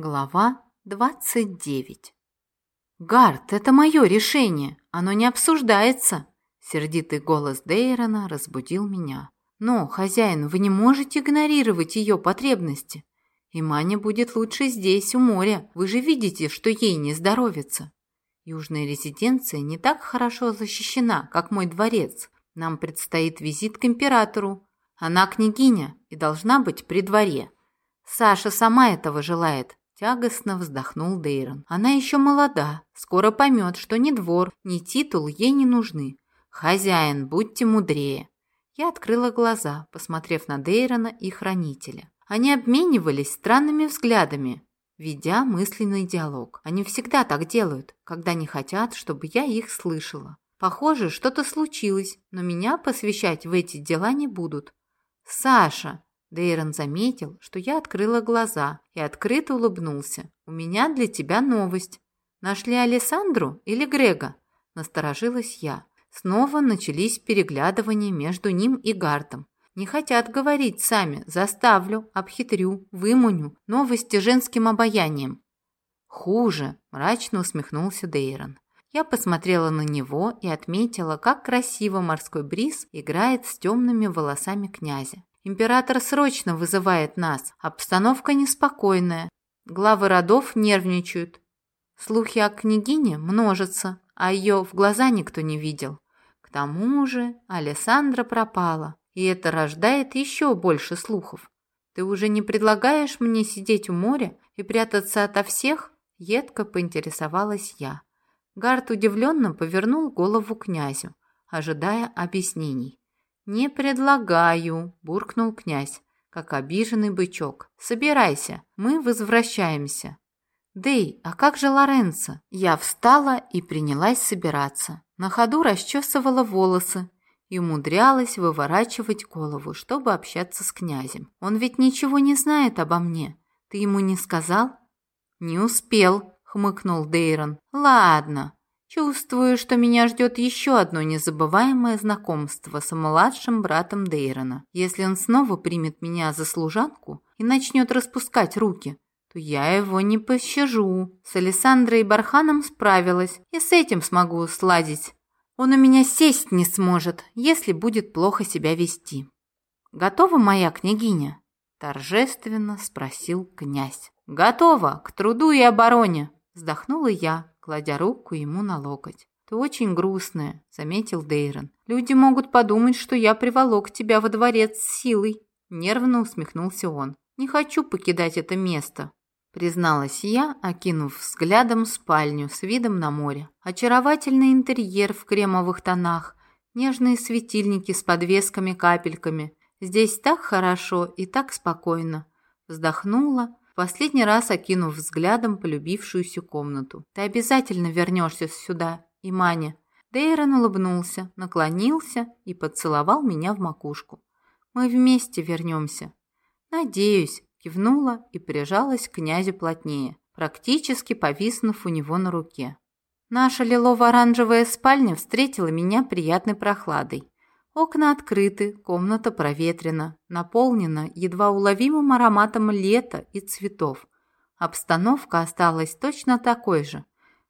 Глава 29 «Гард, это мое решение, оно не обсуждается!» Сердитый голос Дейрона разбудил меня. «Но, хозяин, вы не можете игнорировать ее потребности. И Маня будет лучше здесь, у моря. Вы же видите, что ей не здоровится. Южная резиденция не так хорошо защищена, как мой дворец. Нам предстоит визит к императору. Она княгиня и должна быть при дворе. Саша сама этого желает, Тягостно вздохнул Дейрон. Она еще молода, скоро поймет, что ни двор, ни титул ей не нужны. Хозяин, будьте мудрее. Я открыла глаза, посмотрев на Дейрона и хранителя. Они обменивались странными взглядами, ведя мысленный диалог. Они всегда так делают, когда не хотят, чтобы я их слышала. Похоже, что-то случилось, но меня посвящать в эти дела не будут. «Саша!» Дейрон заметил, что я открыла глаза и открыто улыбнулся. «У меня для тебя новость. Нашли Алессандру или Грега?» Насторожилась я. Снова начались переглядывания между ним и Гартом. Не хотят говорить сами. Заставлю, обхитрю, вымуню. Новости женским обаянием. «Хуже», – мрачно усмехнулся Дейрон. Я посмотрела на него и отметила, как красиво морской бриз играет с темными волосами князя. Император срочно вызывает нас. Обстановка неспокойная. Главы родов нервничают. Слухи о княгине множатся, а ее в глаза никто не видел. К тому же Алессандра пропала, и это рождает еще больше слухов. Ты уже не предлагаешь мне сидеть у моря и прятаться ото всех? Едко поинтересовалась я. Гард удивленно повернул голову князю, ожидая объяснений. «Не предлагаю», – буркнул князь, как обиженный бычок. «Собирайся, мы возвращаемся». «Дэй, а как же Лоренцо?» Я встала и принялась собираться. На ходу расчесывала волосы и умудрялась выворачивать голову, чтобы общаться с князем. Он ведь ничего не знает обо мне. Ты ему не сказал? Не успел, хмыкнул Дейрон. Ладно, Чувствую, что меня ждет еще одно незабываемое знакомство с младшим братом Дейрона. Если он снова примет меня за служанку и начнет распускать руки, то я его не пощажу. С Александрой и Барханом справилась, и с этим смогу сладить. Он у меня сесть не сможет, если будет плохо себя вести. «Готова моя княгиня?» – торжественно спросил князь. «Готова к труду и обороне!» – вздохнула я, кладя руку ему на локоть. «Ты очень грустная», — заметил Дейрон. «Люди могут подумать, что я приволок тебя во дворец силой». Нервно усмехнулся он. «Не хочу покидать это место», — призналась я, окинув взглядом спальню с видом на море. Очаровательный интерьер в кремовых тонах, нежные светильники с подвесками-капельками. Здесь так хорошо и так спокойно. Вздохнула, последний раз окинув взглядом полюбившуюся комнату. «Ты обязательно вернешься сюда, Иманя». Дейрон улыбнулся, наклонился и поцеловал меня в макушку. «Мы вместе вернемся». «Надеюсь», — кивнула и прижалась к князю плотнее, практически повиснув у него на руке. Наша лилово-оранжевая спальня встретила меня приятной прохладой. Окна открыты, комната проветрена, наполнена едва уловимым ароматом лета и цветов. Обстановка осталась точно такой же,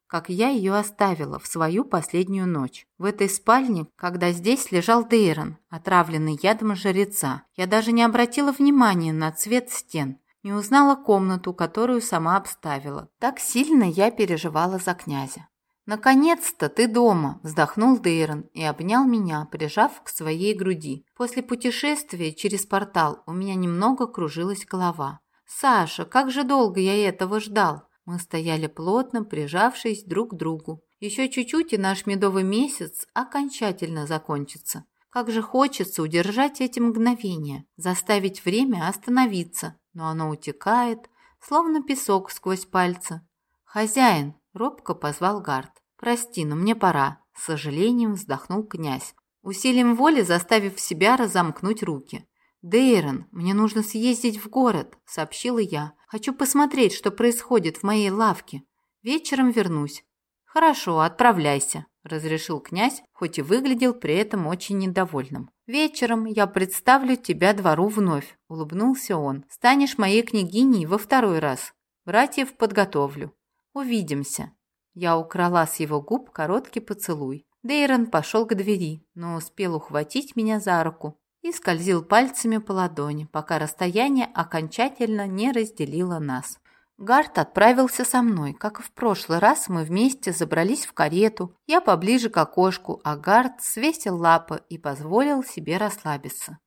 как я ее оставила в свою последнюю ночь. В этой спальне, когда здесь лежал Дейрон, отравленный ядом жреца, я даже не обратила внимания на цвет стен, не узнала комнату, которую сама обставила. Так сильно я переживала за князя. «Наконец-то ты дома!» – вздохнул Дейрон и обнял меня, прижав к своей груди. После путешествия через портал у меня немного кружилась голова. «Саша, как же долго я этого ждал!» Мы стояли плотно, прижавшись друг к другу. Еще чуть-чуть, и наш медовый месяц окончательно закончится. Как же хочется удержать эти мгновения, заставить время остановиться, но оно утекает, словно песок сквозь пальцы. «Хозяин!» – робко позвал Гард. «Прости, но мне пора», – с сожалением вздохнул князь, усилием воли заставив себя разомкнуть руки. «Дейрон, мне нужно съездить в город», – сообщила я. «Хочу посмотреть, что происходит в моей лавке. Вечером вернусь». «Хорошо, отправляйся», – разрешил князь, хоть и выглядел при этом очень недовольным. «Вечером я представлю тебя двору вновь», – улыбнулся он. «Станешь моей княгиней во второй раз». Братьев подготовлю. Увидимся». Я украла с его губ короткий поцелуй. Дейрон пошел к двери, но успел ухватить меня за руку и скользил пальцами по ладони, пока расстояние окончательно не разделило нас. Гарт отправился со мной. Как и в прошлый раз, мы вместе забрались в карету. Я поближе к окошку, а Гарт свесил лапы и позволил себе расслабиться.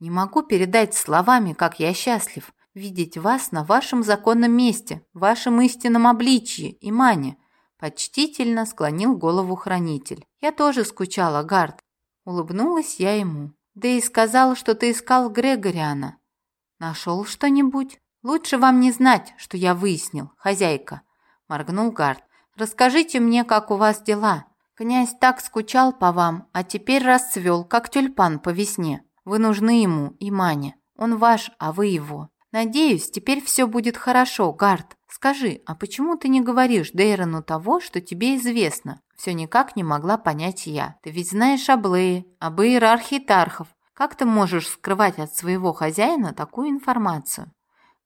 Не могу передать словами, как я счастлив видеть вас на вашем законном месте, вашем истинном обличье, Имане. Почтительно склонил голову хранитель. Я тоже скучала, Гарт. Улыбнулась я ему. Да и сказал, что ты искал Грегориана. Нашел что-нибудь? Лучше вам не знать, что я выяснил, хозяйка, моргнул Гард. Расскажите мне, как у вас дела. Князь так скучал по вам, а теперь расцвел, как тюльпан по весне. Вы нужны ему и Мане. Он ваш, а вы его. Надеюсь, теперь все будет хорошо, Гард. Скажи, а почему ты не говоришь Дейрону того, что тебе известно? Все никак не могла понять я. Ты ведь знаешь об Лее, об иерархии Тархов. Как ты можешь скрывать от своего хозяина такую информацию?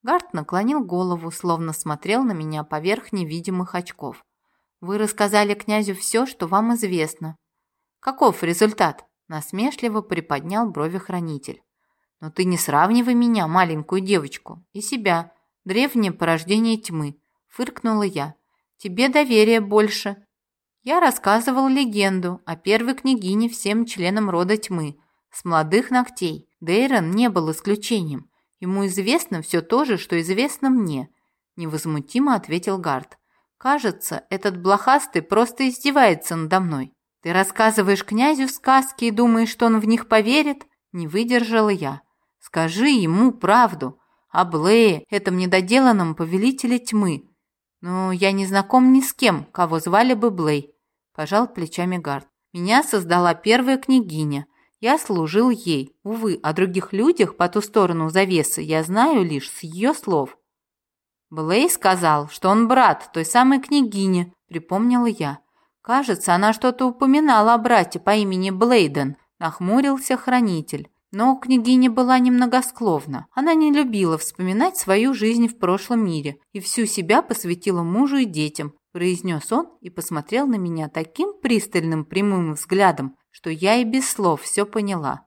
Гарт наклонил голову, словно смотрел на меня поверх невидимых очков. «Вы рассказали князю все, что вам известно». «Каков результат?» – насмешливо приподнял брови хранитель. «Но ты не сравнивай меня, маленькую девочку, и себя, древнее порождение тьмы», – фыркнула я. «Тебе доверия больше». Я рассказывал легенду о первой княгине всем членам рода тьмы, с молодых ногтей. Дейрон не был исключением. Ему известно все то же, что известно мне», – невозмутимо ответил Гард. «Кажется, этот блохастый просто издевается надо мной. Ты рассказываешь князю сказки и думаешь, что он в них поверит?» Не выдержала я. «Скажи ему правду. О Блее, этом недоделанном повелителе тьмы. Но я не знаком ни с кем, кого звали бы Блей», – пожал плечами Гард. «Меня создала первая княгиня – я служил ей. Увы, о других людях по ту сторону завесы я знаю лишь с ее слов. Блей сказал, что он брат той самой княгини, припомнила я. Кажется, она что-то упоминала о брате по имени Блейден, нахмурился хранитель. Но княгиня была немногословна. Она не любила вспоминать свою жизнь в прошлом мире и всю себя посвятила мужу и детям, произнес он и посмотрел на меня таким пристальным прямым взглядом, что я и без слов все поняла.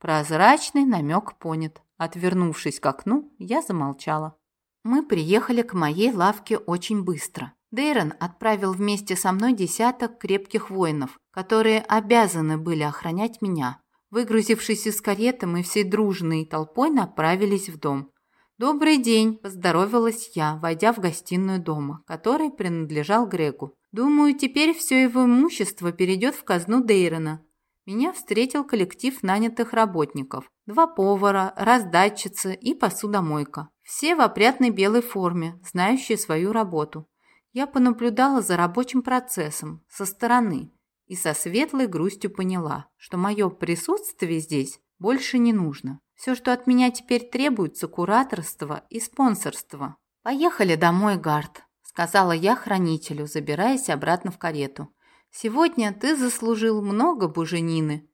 Прозрачный намек понят. Отвернувшись к окну, я замолчала. Мы приехали к моей лавке очень быстро. Дейрон отправил вместе со мной десяток крепких воинов, которые обязаны были охранять меня. Выгрузившись из кареты, мы всей дружной толпой направились в дом. «Добрый день!» – поздоровалась я, войдя в гостиную дома, который принадлежал Грегу. «Думаю, теперь все его имущество перейдет в казну Дейрона». Меня встретил коллектив нанятых работников. Два повара, раздатчица и посудомойка. Все в опрятной белой форме, знающие свою работу. Я понаблюдала за рабочим процессом со стороны и со светлой грустью поняла, что мое присутствие здесь больше не нужно. Все, что от меня теперь требуется, кураторство и спонсорство. «Поехали домой, Гард», — сказала я хранителю, забираясь обратно в карету. «Сегодня ты заслужил много буженины».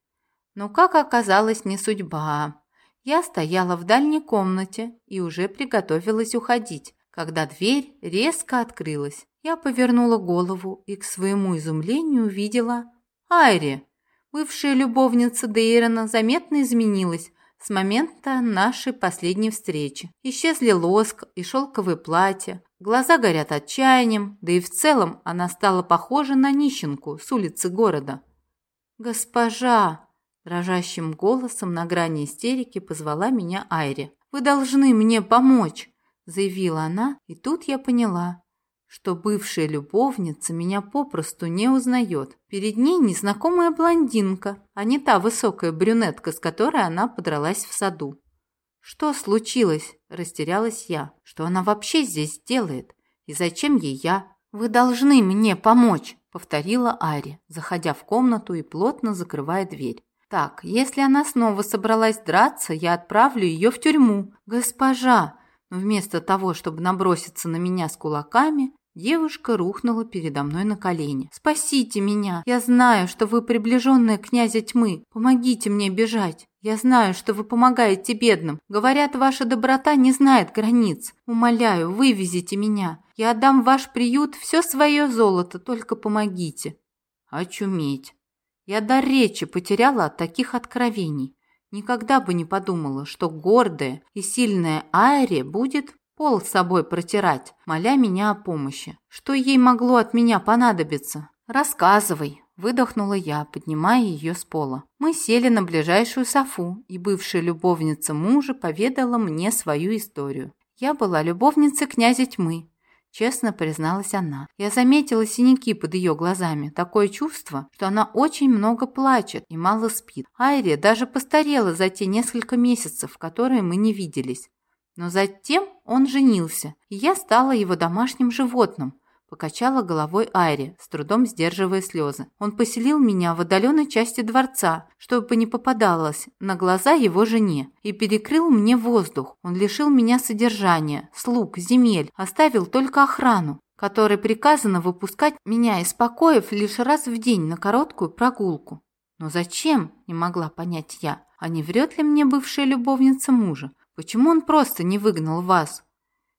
Но, как оказалось, не судьба. Я стояла в дальней комнате и уже приготовилась уходить, когда дверь резко открылась. Я повернула голову и, к своему изумлению, увидела Айри. Бывшая любовница Дейрона заметно изменилась, с момента нашей последней встречи. Исчезли лоск и шелковые платья, глаза горят отчаянием, да и в целом она стала похожа на нищенку с улицы города. «Госпожа!» – дрожащим голосом на грани истерики позвала меня Айри. «Вы должны мне помочь!» – заявила она, и тут я поняла, что бывшая любовница меня попросту не узнает. Перед ней незнакомая блондинка, а не та высокая брюнетка, с которой она подралась в саду. «Что случилось?» – растерялась я. «Что она вообще здесь делает? И зачем ей я? Вы должны мне помочь!» – повторила Ари, заходя в комнату и плотно закрывая дверь. «Так, если она снова собралась драться, я отправлю ее в тюрьму. Госпожа!» Но вместо того, чтобы наброситься на меня с кулаками, Девушка рухнула передо мной на колени. «Спасите меня! Я знаю, что вы приближенная князя тьмы. Помогите мне бежать. Я знаю, что вы помогаете бедным. Говорят, ваша доброта не знает границ. Умоляю, вывезите меня. Я отдам в ваш приют все свое золото, только помогите». Очуметь. Я дар речи потеряла от таких откровений. Никогда бы не подумала, что гордая и сильная Айри будет пол с собой протирать, моля меня о помощи. Что ей могло от меня понадобиться? Рассказывай, выдохнула я, поднимая ее с пола. Мы сели на ближайшую софу, и бывшая любовница мужа поведала мне свою историю. Я была любовницей князя тьмы, честно призналась она. Я заметила синяки под ее глазами, такое чувство, что она очень много плачет и мало спит. Айри даже постарела за те несколько месяцев, которые мы не виделись. Но затем он женился, и я стала его домашним животным. Покачала головой Айри, с трудом сдерживая слезы. Он поселил меня в отдаленной части дворца, чтобы не попадалось на глаза его жене, и перекрыл мне воздух. Он лишил меня содержания, слуг, земель, оставил только охрану, которой приказано выпускать меня из покоев лишь раз в день на короткую прогулку. Но зачем, не могла понять я, а не врет ли мне бывшая любовница мужа? Почему он просто не выгнал вас?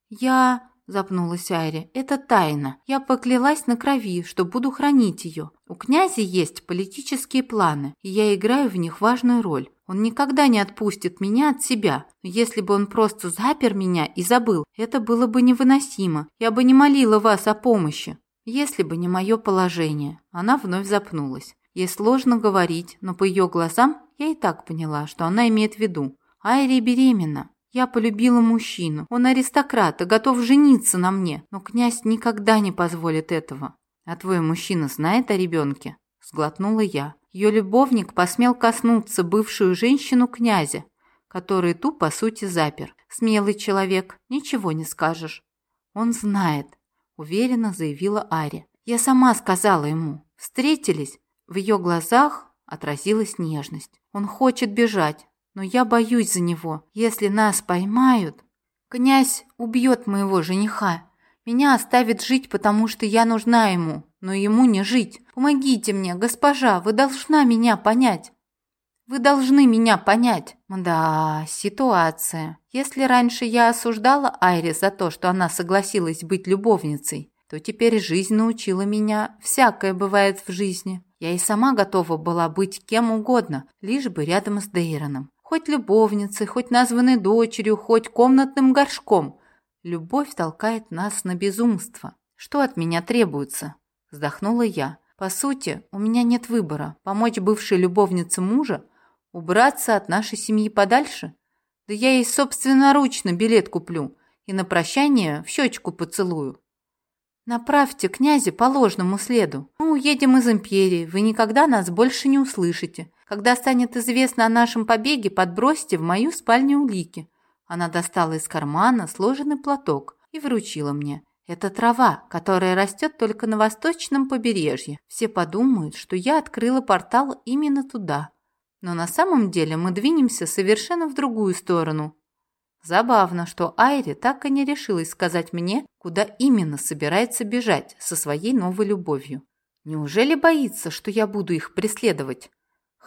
Я, запнулась Айри, это тайна. Я поклялась на крови, что буду хранить ее. У князя есть политические планы, и я играю в них важную роль. Он никогда не отпустит меня от себя. Но если бы он просто запер меня и забыл, это было бы невыносимо. Я бы не молила вас о помощи. Если бы не мое положение. Она вновь запнулась. Ей сложно говорить, но по ее глазам я и так поняла, что она имеет в виду. Айри беременна. Я полюбила мужчину. Он аристократ и готов жениться на мне. Но князь никогда не позволит этого. А твой мужчина знает о ребенке? Сглотнула я. Ее любовник посмел коснуться бывшую женщину князя, который ту, по сути, запер. Смелый человек, ничего не скажешь. Он знает, уверенно заявила Ари. Я сама сказала ему. Встретились. В ее глазах отразилась нежность. Он хочет бежать, но я боюсь за него. Если нас поймают, князь убьет моего жениха. Меня оставит жить, потому что я нужна ему, но ему не жить. Помогите мне, госпожа, вы должна меня понять. Вы должны меня понять. Да, ситуация. Если раньше я осуждала Айри за то, что она согласилась быть любовницей, то теперь жизнь научила меня, всякое бывает в жизни. Я и сама готова была быть кем угодно, лишь бы рядом с Дейроном. Хоть любовницей, хоть названной дочерью, хоть комнатным горшком. Любовь толкает нас на безумство. Что от меня требуется? Вздохнула я. По сути, у меня нет выбора. Помочь бывшей любовнице мужа? Убраться от нашей семьи подальше? Да я ей собственноручно билет куплю и на прощание в щечку поцелую. Направьте князя по ложному следу. Мы уедем из империи, вы никогда нас больше не услышите. Когда станет известно о нашем побеге, подбросьте в мою спальню улики». Она достала из кармана сложенный платок и вручила мне. «Это трава, которая растет только на восточном побережье. Все подумают, что я открыла портал именно туда. Но на самом деле мы двинемся совершенно в другую сторону». Забавно, что Айри так и не решилась сказать мне, куда именно собирается бежать со своей новой любовью. Неужели боится, что я буду их преследовать?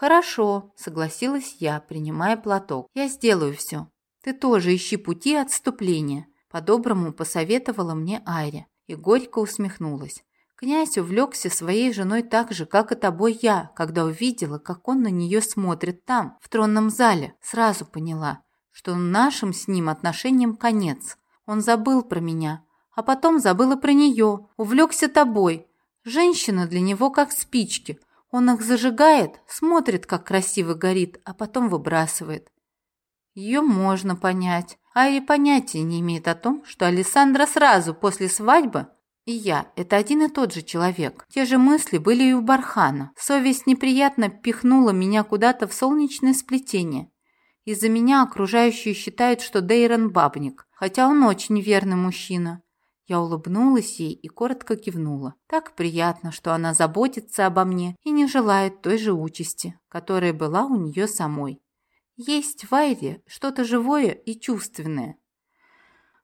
«Хорошо», — согласилась я, принимая платок. «Я сделаю все. Ты тоже ищи пути отступления», — по-доброму посоветовала мне Айря и горько усмехнулась. Князь увлекся своей женой так же, как и тобой я, когда увидела, как он на нее смотрит там, в тронном зале. Сразу поняла, что нашим с ним отношениям конец. Он забыл про меня, а потом забыла про нее, увлекся тобой. Женщина для него как спички — он их зажигает, смотрит, как красиво горит, а потом выбрасывает. Ее можно понять. Айри понятия не имеет о том, что Александра сразу после свадьбы и я – это один и тот же человек. Те же мысли были и у Бархана. Совесть неприятно пихнула меня куда-то в солнечное сплетение. Из-за меня окружающие считают, что Дейрон – бабник, хотя он очень верный мужчина. Я улыбнулась ей и коротко кивнула. Так приятно, что она заботится обо мне и не желает той же участи, которая была у нее самой. Есть в Айре что-то живое и чувственное.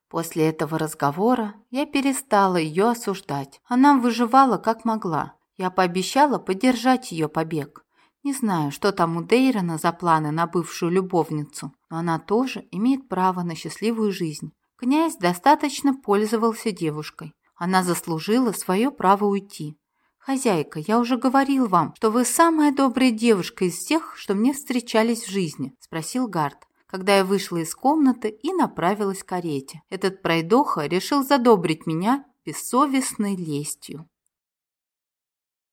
После этого разговора я перестала ее осуждать. Она выживала как могла. Я пообещала поддержать ее побег. Не знаю, что там у Дейрона за планы на бывшую любовницу, но она тоже имеет право на счастливую жизнь. Князь достаточно пользовался девушкой. Она заслужила свое право уйти. «Хозяйка, я уже говорил вам, что вы самая добрая девушка из всех, что мне встречались в жизни», – спросил Гард когда я вышла из комнаты и направилась к карете. Этот пройдоха решил задобрить меня бессовестной лестью.